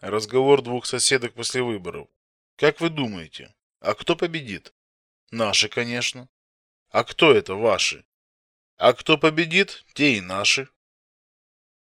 Разговор двух соседок после выборов. Как вы думаете, а кто победит? Наши, конечно. А кто это ваши? А кто победит, те и наши.